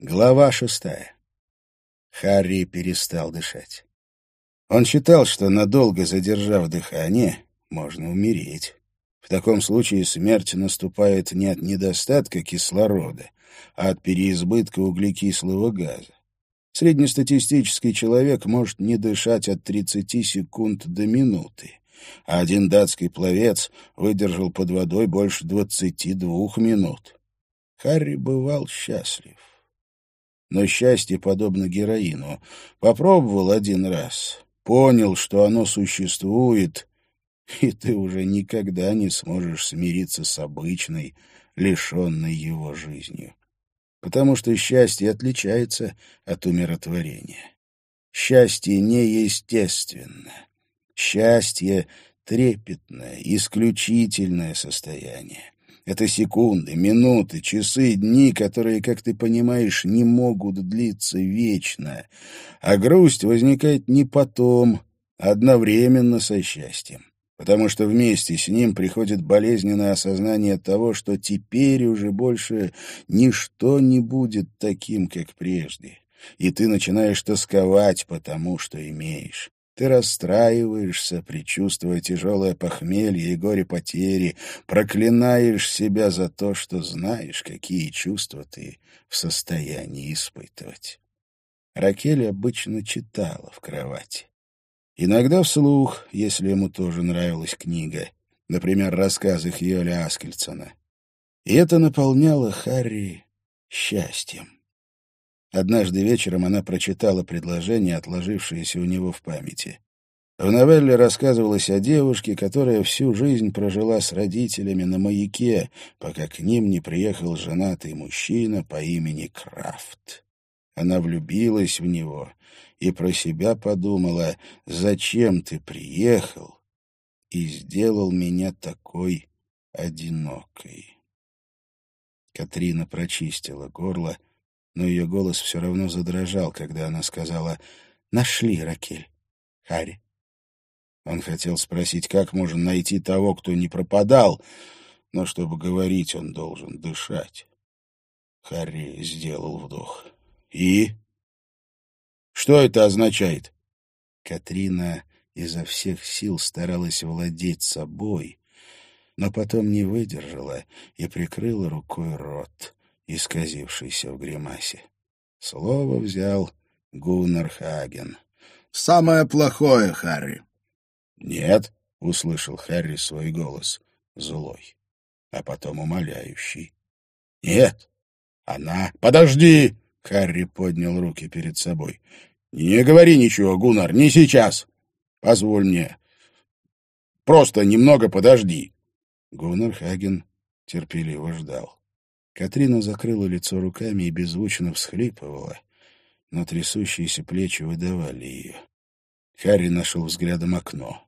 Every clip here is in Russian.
Глава шестая. Харри перестал дышать. Он считал, что надолго задержав дыхание, можно умереть. В таком случае смерть наступает не от недостатка кислорода, а от переизбытка углекислого газа. Среднестатистический человек может не дышать от 30 секунд до минуты, а один датский пловец выдержал под водой больше 22 минут. Харри бывал счастлив но счастье подобно героину. Попробовал один раз, понял, что оно существует, и ты уже никогда не сможешь смириться с обычной, лишенной его жизнью. Потому что счастье отличается от умиротворения. Счастье неестественно. Счастье — трепетное, исключительное состояние. Это секунды, минуты, часы, дни, которые, как ты понимаешь, не могут длиться вечно. А грусть возникает не потом, а одновременно со счастьем. Потому что вместе с ним приходит болезненное осознание того, что теперь уже больше ничто не будет таким, как прежде. И ты начинаешь тосковать по тому, что имеешь. Ты расстраиваешься, предчувствуя тяжелое похмелье и горе потери, проклинаешь себя за то, что знаешь, какие чувства ты в состоянии испытывать. Ракель обычно читала в кровати. Иногда вслух, если ему тоже нравилась книга, например, рассказы Хьоля Аскельсона. И это наполняло Харри счастьем. Однажды вечером она прочитала предложение, отложившееся у него в памяти. В новелле рассказывалось о девушке, которая всю жизнь прожила с родителями на маяке, пока к ним не приехал женатый мужчина по имени Крафт. Она влюбилась в него и про себя подумала, зачем ты приехал и сделал меня такой одинокой. Катрина прочистила горло, но ее голос все равно задрожал, когда она сказала «Нашли, Ракель, Харри». Он хотел спросить, как можно найти того, кто не пропадал, но чтобы говорить, он должен дышать. Харри сделал вдох. «И? Что это означает?» Катрина изо всех сил старалась владеть собой, но потом не выдержала и прикрыла рукой рот исказившийся в гримасе. Слово взял Гуннар Хаген. «Самое плохое, Харри». «Нет», — услышал Харри свой голос, злой, а потом умоляющий. «Нет, она...» «Подожди!» — Харри поднял руки перед собой. «Не говори ничего, Гуннар, не сейчас. Позволь мне. Просто немного подожди». Гуннар Хаген терпеливо ждал. Катрина закрыла лицо руками и беззвучно всхлипывала, но трясущиеся плечи выдавали ее. Харри нашел взглядом окно.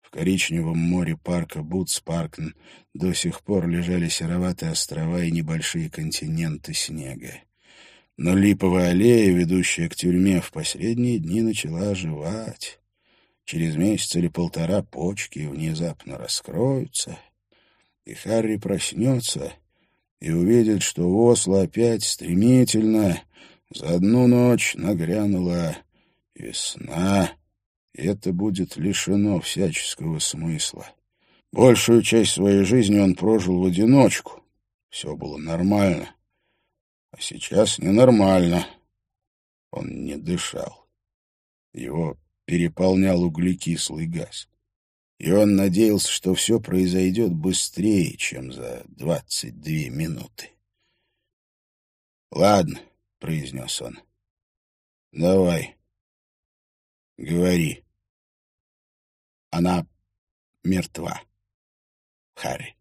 В коричневом море парка Бутспаркн до сих пор лежали сероватые острова и небольшие континенты снега. Но липовая аллея, ведущая к тюрьме, в последние дни начала оживать. Через месяц или полтора почки внезапно раскроются, и Харри проснется — и увидит, что Осло опять стремительно за одну ночь нагрянула весна, и это будет лишено всяческого смысла. Большую часть своей жизни он прожил в одиночку. Все было нормально. А сейчас ненормально. Он не дышал. Его переполнял углекислый газ и он надеялся, что все произойдет быстрее, чем за двадцать две минуты. «Ладно», — произнес он, — «давай, говори». Она мертва, Харри.